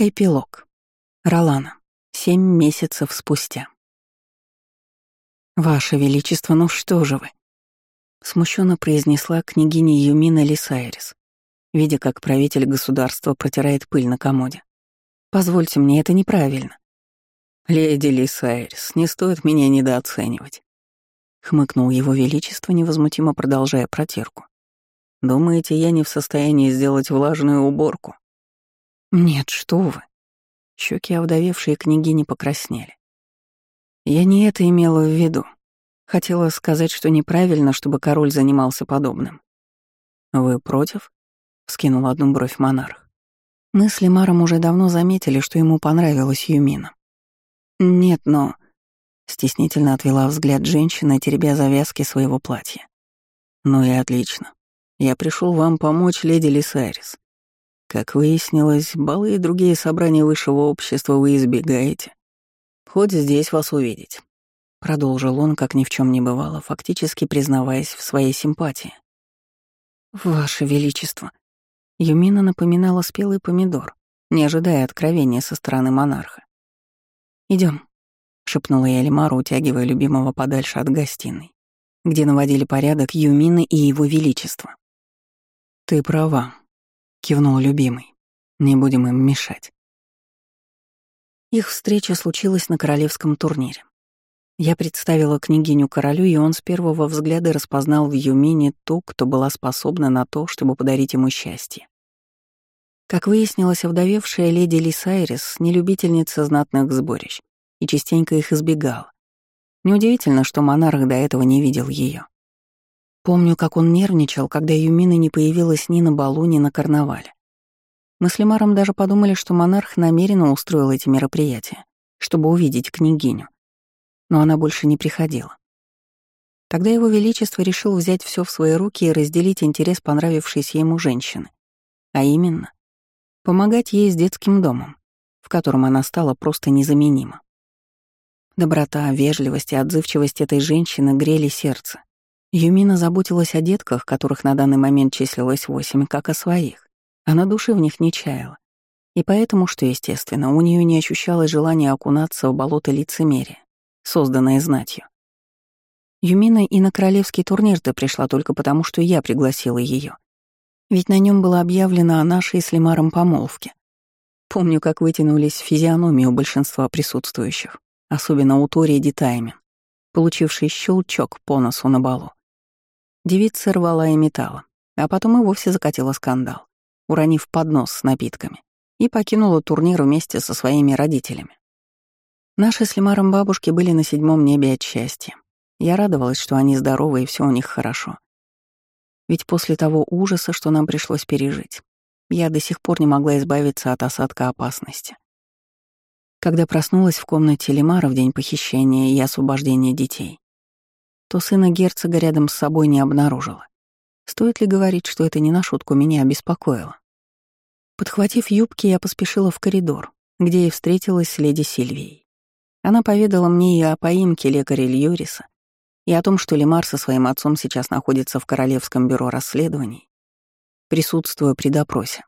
Эпилог. Ролана. Семь месяцев спустя. «Ваше Величество, ну что же вы?» Смущенно произнесла княгиня Юмина Лисайрис, видя, как правитель государства протирает пыль на комоде. «Позвольте мне, это неправильно». «Леди Лисайрис, не стоит меня недооценивать», — хмыкнул его Величество, невозмутимо продолжая протирку. «Думаете, я не в состоянии сделать влажную уборку?» «Нет, что вы!» Щеки овдовевшей княгини покраснели. «Я не это имела в виду. Хотела сказать, что неправильно, чтобы король занимался подобным». «Вы против?» — вскинул одну бровь монарх. Мы с Лемаром уже давно заметили, что ему понравилась Юмина. «Нет, но...» — стеснительно отвела взгляд женщина, теребя завязки своего платья. «Ну и отлично. Я пришел вам помочь, леди Лисарис. Как выяснилось, балы и другие собрания высшего общества вы избегаете. Хоть здесь вас увидеть. Продолжил он, как ни в чем не бывало, фактически признаваясь в своей симпатии. «Ваше Величество!» Юмина напоминала спелый помидор, не ожидая откровения со стороны монарха. Идем, шепнула я Лимару, утягивая любимого подальше от гостиной, где наводили порядок Юмины и его Величество. «Ты права», — кивнул любимый. «Не будем им мешать». Их встреча случилась на королевском турнире. Я представила княгиню королю, и он с первого взгляда распознал в Юмине ту, кто была способна на то, чтобы подарить ему счастье. Как выяснилось, овдовевшая леди Лисайрис — не любительница знатных сборищ и частенько их избегала. Неудивительно, что монарх до этого не видел ее. Помню, как он нервничал, когда Юмина не появилась ни на балу, ни на карнавале. Мы с Лемаром даже подумали, что монарх намеренно устроил эти мероприятия, чтобы увидеть княгиню. Но она больше не приходила. Тогда его величество решил взять все в свои руки и разделить интерес понравившейся ему женщины. А именно, помогать ей с детским домом, в котором она стала просто незаменима. Доброта, вежливость и отзывчивость этой женщины грели сердце. Юмина заботилась о детках, которых на данный момент числилось восемь, как о своих. Она души в них не чаяла. И поэтому, что естественно, у нее не ощущалось желания окунаться в болото лицемерия, созданное знатью. Юмина и на королевский турнир-то пришла только потому, что я пригласила ее. Ведь на нем было объявлено о нашей с Лемаром помолвке. Помню, как вытянулись физиономии у большинства присутствующих, особенно у Тори Дитайми, получившей щелчок по носу на балу. Девица рвала и металла, а потом и вовсе закатила скандал, уронив поднос с напитками, и покинула турнир вместе со своими родителями. Наши с Лемаром бабушки были на седьмом небе от счастья. Я радовалась, что они здоровы и все у них хорошо. Ведь после того ужаса, что нам пришлось пережить, я до сих пор не могла избавиться от осадка опасности. Когда проснулась в комнате Лемара в день похищения и освобождения детей, то сына герцога рядом с собой не обнаружила. Стоит ли говорить, что это не на шутку меня обеспокоило? Подхватив юбки, я поспешила в коридор, где и встретилась с леди Сильвией. Она поведала мне и о поимке лекаря Льюриса, и о том, что Лемар со своим отцом сейчас находится в Королевском бюро расследований, присутствуя при допросе.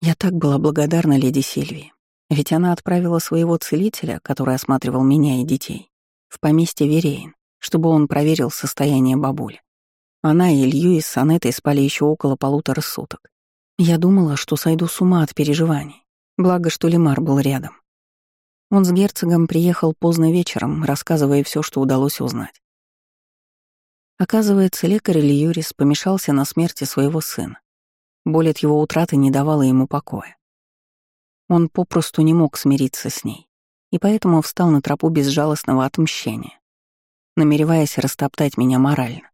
Я так была благодарна леди Сильвии, ведь она отправила своего целителя, который осматривал меня и детей, в поместье Верейн, чтобы он проверил состояние бабули. Она и Льюис с Анетой спали еще около полутора суток. Я думала, что сойду с ума от переживаний. Благо, что Лемар был рядом. Он с герцогом приехал поздно вечером, рассказывая все, что удалось узнать. Оказывается, лекарь Льюрис помешался на смерти своего сына. Боль от его утраты не давала ему покоя. Он попросту не мог смириться с ней, и поэтому встал на тропу безжалостного отмщения намереваясь растоптать меня морально.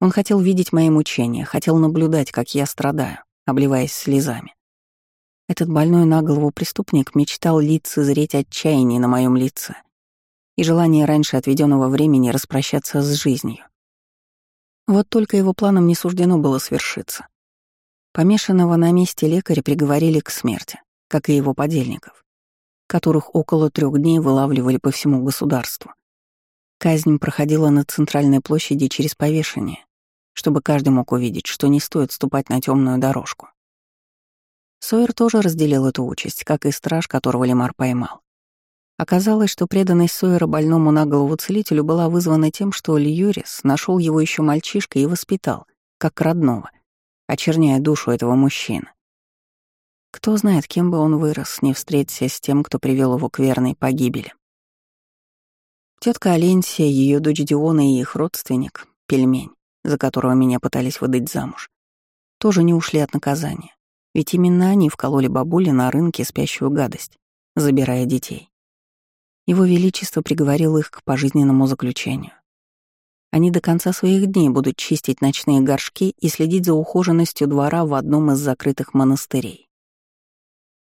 Он хотел видеть мои мучения, хотел наблюдать, как я страдаю, обливаясь слезами. Этот больной на голову преступник мечтал лицезреть отчаяние на моем лице и желание раньше отведенного времени распрощаться с жизнью. Вот только его планам не суждено было свершиться. Помешанного на месте лекаря приговорили к смерти, как и его подельников, которых около трех дней вылавливали по всему государству. Казнь проходила на центральной площади через повешение, чтобы каждый мог увидеть, что не стоит ступать на темную дорожку. Сойер тоже разделил эту участь, как и страж, которого Лемар поймал. Оказалось, что преданность Сойера больному на голову целителю была вызвана тем, что Льюрис нашел его еще мальчишкой и воспитал, как родного, очерняя душу этого мужчины. Кто знает, кем бы он вырос, не встретиться с тем, кто привел его к верной погибели. Тетка Аленсия, ее дочь Диона и их родственник, пельмень, за которого меня пытались выдать замуж, тоже не ушли от наказания. Ведь именно они вкололи бабуле на рынке спящую гадость, забирая детей. Его Величество приговорил их к пожизненному заключению. Они до конца своих дней будут чистить ночные горшки и следить за ухоженностью двора в одном из закрытых монастырей.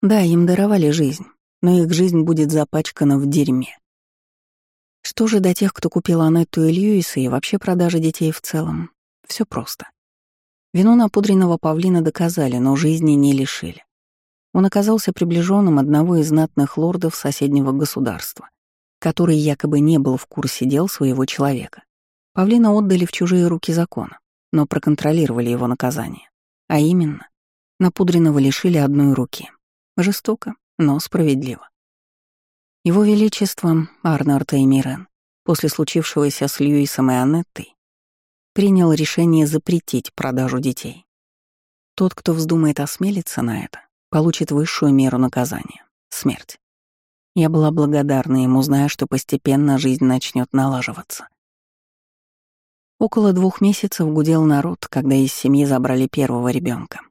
Да, им даровали жизнь, но их жизнь будет запачкана в дерьме. Что же до тех, кто купил Анетту и Льюиса и вообще продажи детей в целом? Все просто. Вину напудренного павлина доказали, но жизни не лишили. Он оказался приближенным одного из знатных лордов соседнего государства, который якобы не был в курсе дел своего человека. Павлина отдали в чужие руки закона, но проконтролировали его наказание. А именно, напудренного лишили одной руки. Жестоко, но справедливо. Его Величество Арнард Эймирен после случившегося с Льюисом и Аннеттой принял решение запретить продажу детей. Тот, кто вздумает осмелиться на это, получит высшую меру наказания — смерть. Я была благодарна ему, зная, что постепенно жизнь начнет налаживаться. Около двух месяцев гудел народ, когда из семьи забрали первого ребенка.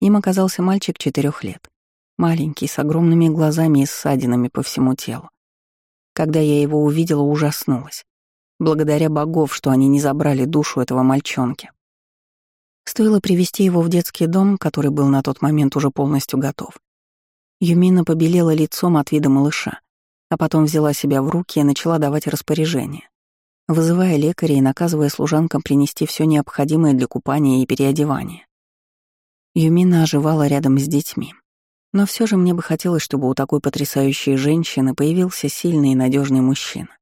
Им оказался мальчик четырех лет, маленький, с огромными глазами и ссадинами по всему телу. Когда я его увидела, ужаснулась. Благодаря богов, что они не забрали душу этого мальчонки. Стоило привести его в детский дом, который был на тот момент уже полностью готов. Юмина побелела лицом от вида малыша, а потом взяла себя в руки и начала давать распоряжения, вызывая лекаря и наказывая служанкам принести все необходимое для купания и переодевания. Юмина оживала рядом с детьми. Но все же мне бы хотелось, чтобы у такой потрясающей женщины появился сильный и надежный мужчина.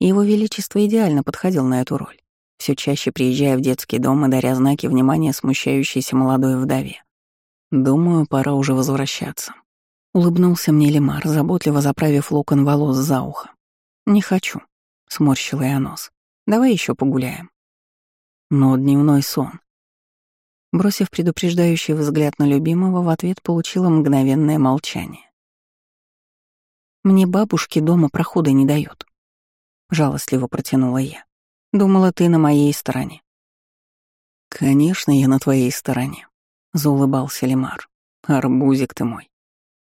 Его величество идеально подходил на эту роль все чаще приезжая в детский дом и даря знаки внимания смущающейся молодой вдове. Думаю, пора уже возвращаться. Улыбнулся мне Лемар, заботливо заправив локон волос за ухо. «Не хочу», — сморщила я нос. «Давай еще погуляем». Но дневной сон. Бросив предупреждающий взгляд на любимого, в ответ получила мгновенное молчание. «Мне бабушки дома прохода не дают», — жалостливо протянула я. Думала, ты на моей стороне». «Конечно, я на твоей стороне», — заулыбался Лемар. «Арбузик ты мой».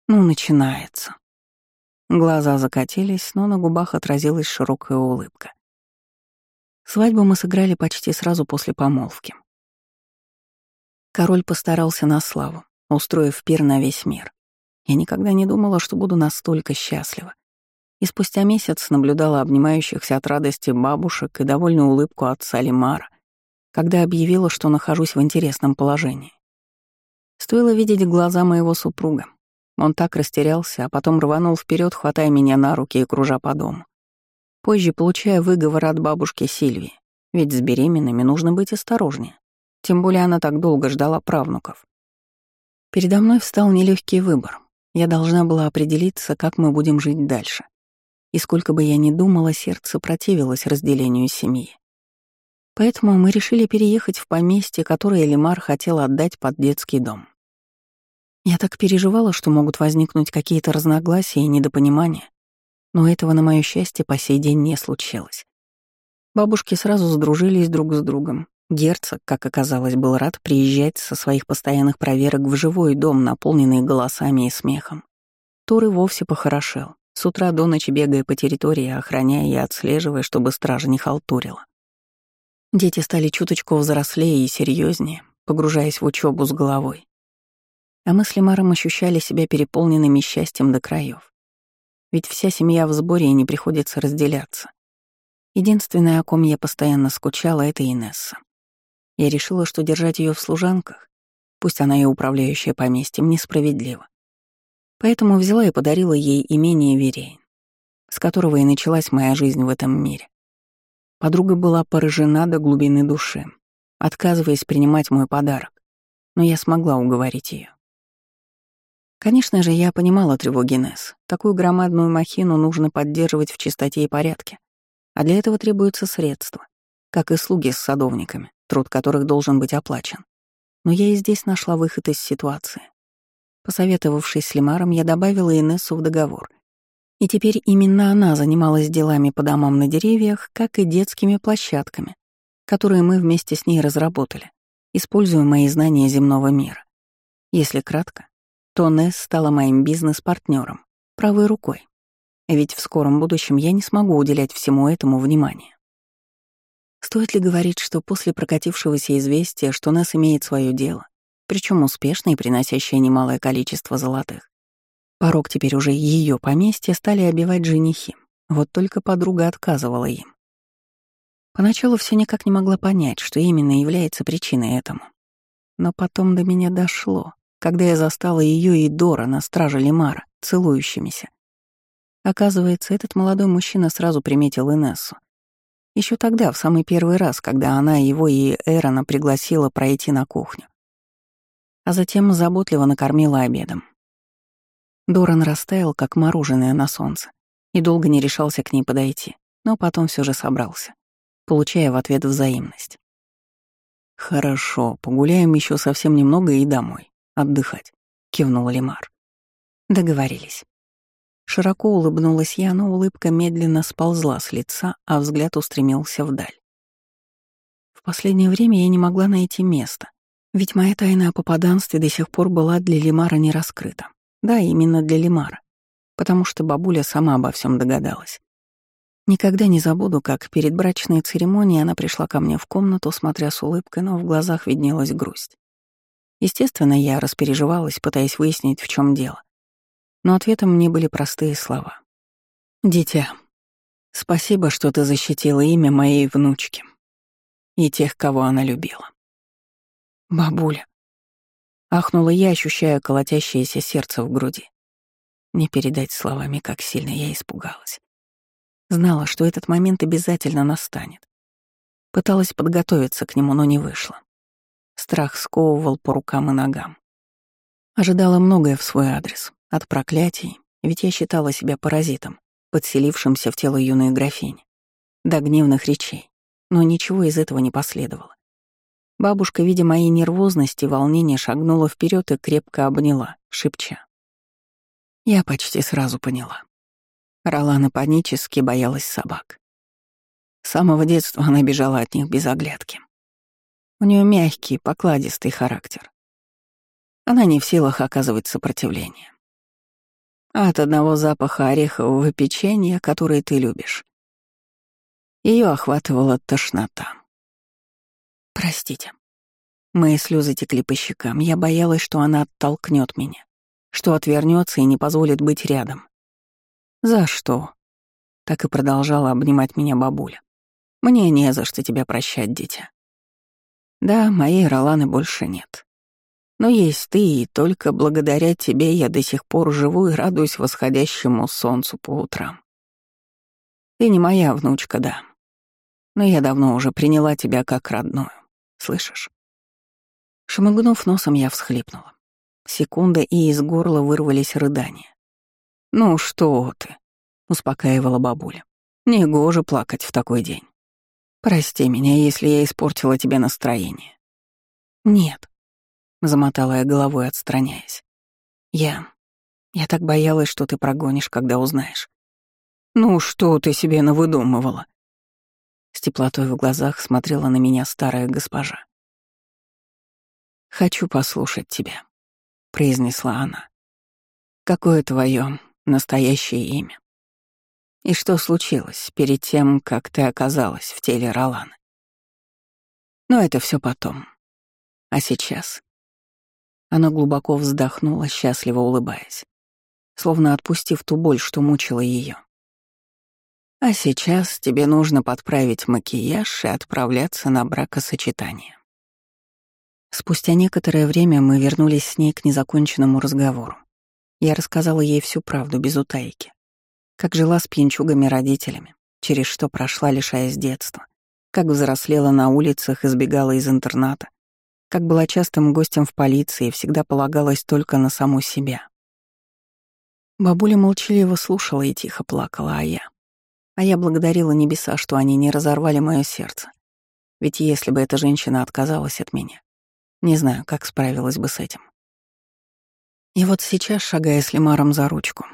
«Ну, начинается». Глаза закатились, но на губах отразилась широкая улыбка. Свадьбу мы сыграли почти сразу после помолвки. Король постарался на славу, устроив пир на весь мир. Я никогда не думала, что буду настолько счастлива и спустя месяц наблюдала обнимающихся от радости бабушек и довольную улыбку отца Лимара, когда объявила, что нахожусь в интересном положении. Стоило видеть глаза моего супруга. Он так растерялся, а потом рванул вперед, хватая меня на руки и кружа по дому. Позже получая выговор от бабушки Сильвии, ведь с беременными нужно быть осторожнее. Тем более она так долго ждала правнуков. Передо мной встал нелегкий выбор. Я должна была определиться, как мы будем жить дальше. И сколько бы я ни думала, сердце противилось разделению семьи. Поэтому мы решили переехать в поместье, которое Элимар хотел отдать под детский дом. Я так переживала, что могут возникнуть какие-то разногласия и недопонимания, но этого, на моё счастье, по сей день не случилось. Бабушки сразу сдружились друг с другом. Герцог, как оказалось, был рад приезжать со своих постоянных проверок в живой дом, наполненный голосами и смехом. Тур и вовсе похорошел, с утра до ночи бегая по территории, охраняя и отслеживая, чтобы стража не халтурила. Дети стали чуточку взрослее и серьезнее, погружаясь в учебу с головой. А мы с Лемаром ощущали себя переполненными счастьем до краев. Ведь вся семья в сборе и не приходится разделяться. Единственное, о ком я постоянно скучала, — это Инесса. Я решила, что держать ее в служанках, пусть она и управляющая поместьем, несправедливо. Поэтому взяла и подарила ей имение Верейн, с которого и началась моя жизнь в этом мире. Подруга была поражена до глубины души, отказываясь принимать мой подарок, но я смогла уговорить ее. Конечно же, я понимала тревоги Несс. Такую громадную махину нужно поддерживать в чистоте и порядке. А для этого требуются средства, как и слуги с садовниками, труд которых должен быть оплачен. Но я и здесь нашла выход из ситуации. Посоветовавшись с Лимаром, я добавила Инессу в договор. И теперь именно она занималась делами по домам на деревьях, как и детскими площадками, которые мы вместе с ней разработали, используя мои знания земного мира. Если кратко, то Несс стала моим бизнес-партнером, правой рукой. Ведь в скором будущем я не смогу уделять всему этому внимание. Стоит ли говорить, что после прокатившегося известия, что Несс имеет свое дело, причем успешное и приносящее немалое количество золотых, порог теперь уже ее поместья стали обивать женихи, вот только подруга отказывала им. Поначалу все никак не могла понять, что именно является причиной этому. Но потом до меня дошло, когда я застала ее и Дора на страже Лимара, целующимися. Оказывается, этот молодой мужчина сразу приметил Инессу. Еще тогда, в самый первый раз, когда она его и Эрона пригласила пройти на кухню. А затем заботливо накормила обедом. Доран растаял, как мороженое на солнце, и долго не решался к ней подойти, но потом все же собрался получая в ответ взаимность. «Хорошо, погуляем еще совсем немного и домой. Отдыхать», — кивнул Лимар. Договорились. Широко улыбнулась я, но улыбка медленно сползла с лица, а взгляд устремился вдаль. В последнее время я не могла найти место, ведь моя тайна о попаданстве до сих пор была для Лимара не раскрыта. Да, именно для Лимара, потому что бабуля сама обо всем догадалась. Никогда не забуду, как перед брачной церемонией она пришла ко мне в комнату, смотря с улыбкой, но в глазах виднелась грусть. Естественно, я распереживалась, пытаясь выяснить, в чем дело. Но ответом мне были простые слова. «Дитя, спасибо, что ты защитила имя моей внучки и тех, кого она любила». «Бабуля», — ахнула я, ощущая колотящееся сердце в груди. Не передать словами, как сильно я испугалась. Знала, что этот момент обязательно настанет. Пыталась подготовиться к нему, но не вышло. Страх сковывал по рукам и ногам. Ожидала многое в свой адрес. От проклятий, ведь я считала себя паразитом, подселившимся в тело юной графини. До гневных речей. Но ничего из этого не последовало. Бабушка, видя мои нервозности и волнения, шагнула вперед и крепко обняла, шепча. Я почти сразу поняла. Ролана панически боялась собак. С самого детства она бежала от них без оглядки. У нее мягкий, покладистый характер. Она не в силах оказывать сопротивление. От одного запаха орехового печенья, который ты любишь, ее охватывала тошнота. Простите. Мои слезы текли по щекам. Я боялась, что она оттолкнет меня, что отвернется и не позволит быть рядом. «За что?» — так и продолжала обнимать меня бабуля. «Мне не за что тебя прощать, дитя. Да, моей Роланы больше нет. Но есть ты, и только благодаря тебе я до сих пор живу и радуюсь восходящему солнцу по утрам. Ты не моя внучка, да. Но я давно уже приняла тебя как родную. Слышишь?» Шмыгнув носом, я всхлипнула. Секунда, и из горла вырвались рыдания. «Ну что ты?» — успокаивала бабуля. «Негоже плакать в такой день. Прости меня, если я испортила тебе настроение». «Нет», — замотала я головой, отстраняясь. «Я... я так боялась, что ты прогонишь, когда узнаешь». «Ну что ты себе навыдумывала?» С теплотой в глазах смотрела на меня старая госпожа. «Хочу послушать тебя», — произнесла она. «Какое твое настоящее имя. И что случилось перед тем, как ты оказалась в теле Ролана? Но это все потом. А сейчас? Она глубоко вздохнула, счастливо улыбаясь, словно отпустив ту боль, что мучила ее. А сейчас тебе нужно подправить макияж и отправляться на бракосочетание. Спустя некоторое время мы вернулись с ней к незаконченному разговору. Я рассказала ей всю правду без утайки. Как жила с пьянчугами-родителями, через что прошла, лишаясь детства. Как взрослела на улицах и сбегала из интерната. Как была частым гостем в полиции всегда полагалась только на саму себя. Бабуля молчаливо слушала и тихо плакала, а я... А я благодарила небеса, что они не разорвали мое сердце. Ведь если бы эта женщина отказалась от меня, не знаю, как справилась бы с этим. И вот сейчас, шагая с Лемаром за ручку,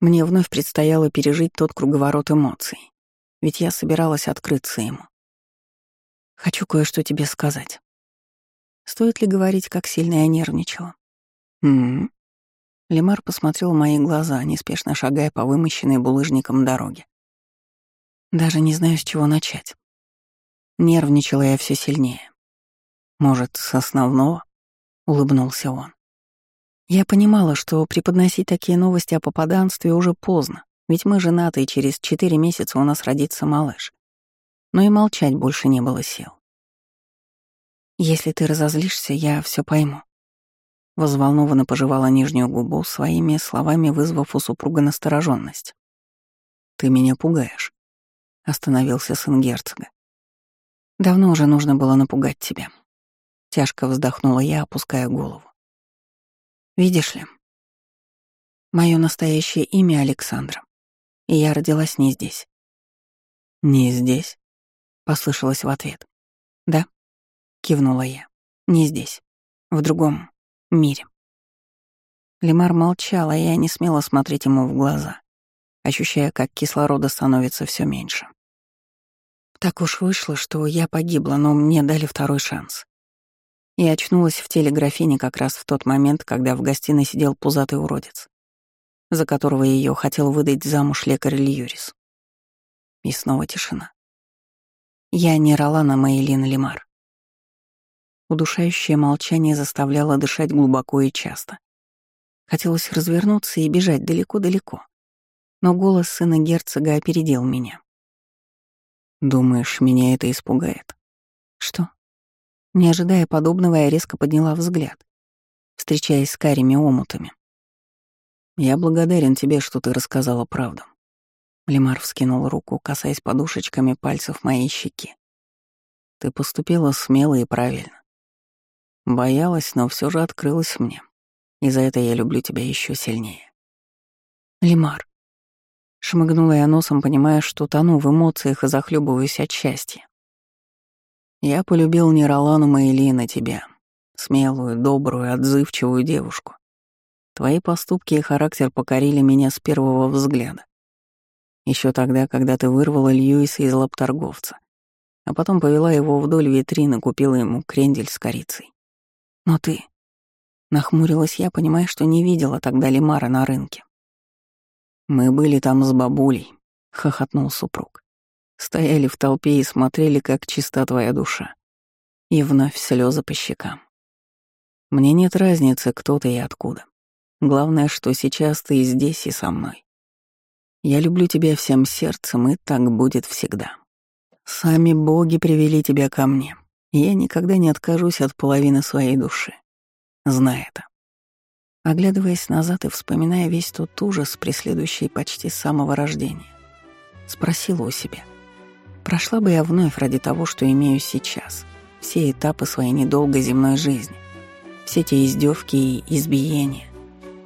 мне вновь предстояло пережить тот круговорот эмоций, ведь я собиралась открыться ему. Хочу кое-что тебе сказать. Стоит ли говорить, как сильно я нервничала? Лемар посмотрел в мои глаза, неспешно шагая по вымощенной булыжником дороге. Даже не знаю, с чего начать. Нервничала я все сильнее. Может, с основного? Улыбнулся он. Я понимала, что преподносить такие новости о попаданстве уже поздно, ведь мы женаты, и через четыре месяца у нас родится малыш. Но и молчать больше не было сил. Если ты разозлишься, я все пойму. Возволнованно пожевала нижнюю губу, своими словами вызвав у супруга настороженность. «Ты меня пугаешь», — остановился сын герцога. «Давно уже нужно было напугать тебя». Тяжко вздохнула я, опуская голову. «Видишь ли, мое настоящее имя Александра, и я родилась не здесь». «Не здесь?» — послышалось в ответ. «Да», — кивнула я, — «не здесь, в другом мире». Лемар молчал, а я не смела смотреть ему в глаза, ощущая, как кислорода становится все меньше. Так уж вышло, что я погибла, но мне дали второй шанс. И очнулась в теле графини как раз в тот момент, когда в гостиной сидел пузатый уродец, за которого ее хотел выдать замуж лекарь Льюрис. И снова тишина. Я не Ролана Мейлин Лемар. Удушающее молчание заставляло дышать глубоко и часто. Хотелось развернуться и бежать далеко-далеко. Но голос сына герцога опередил меня. «Думаешь, меня это испугает?» «Что?» Не ожидая подобного, я резко подняла взгляд, встречаясь с карими омутами. «Я благодарен тебе, что ты рассказала правду». Лемар вскинул руку, касаясь подушечками пальцев моей щеки. «Ты поступила смело и правильно. Боялась, но все же открылась мне. И за это я люблю тебя еще сильнее». «Лемар, Шмыгнула я носом, понимая, что тону в эмоциях и захлебываюсь от счастья. Я полюбил не Ролану Маэлина тебя, смелую, добрую, отзывчивую девушку. Твои поступки и характер покорили меня с первого взгляда. Еще тогда, когда ты вырвала Льюиса из лапторговца, а потом повела его вдоль витрины, купила ему крендель с корицей. Но ты... Нахмурилась я, понимая, что не видела тогда Лимара на рынке. «Мы были там с бабулей», — хохотнул супруг. Стояли в толпе и смотрели, как чиста твоя душа. И вновь слезы по щекам. Мне нет разницы, кто ты и откуда. Главное, что сейчас ты здесь и со мной. Я люблю тебя всем сердцем, и так будет всегда. Сами боги привели тебя ко мне, и я никогда не откажусь от половины своей души. Знай это. Оглядываясь назад и вспоминая весь тот ужас, преследующий почти с самого рождения, спросила у себя, прошла бы я вновь ради того, что имею сейчас, все этапы своей недолгой земной жизни, все те издевки и избиения,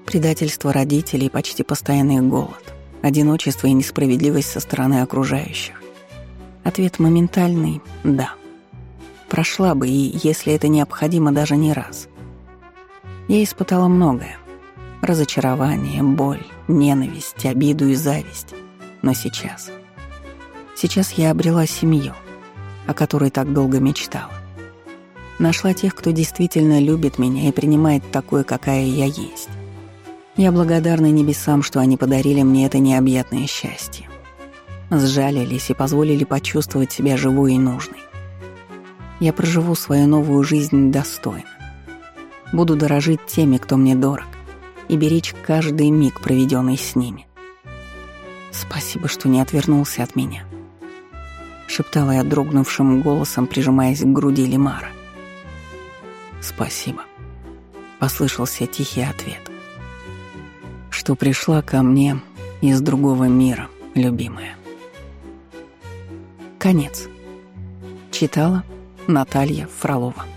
предательство родителей почти постоянный голод, одиночество и несправедливость со стороны окружающих. Ответ моментальный «да». Прошла бы, и, если это необходимо, даже не раз — я испытала многое. Разочарование, боль, ненависть, обиду и зависть. Но сейчас... Сейчас я обрела семью, о которой так долго мечтала. Нашла тех, кто действительно любит меня и принимает такой, какая я есть. Я благодарна небесам, что они подарили мне это необъятное счастье. Сжалились и позволили почувствовать себя живой и нужной. Я проживу свою новую жизнь достойно. Буду дорожить теми, кто мне дорог, и беречь каждый миг, проведенный с ними. Спасибо, что не отвернулся от меня. Шептала я дрогнувшим голосом, прижимаясь к груди Лимара. «Спасибо», — послышался тихий ответ. «Что пришла ко мне из другого мира, любимая». Конец. Читала Наталья Фролова.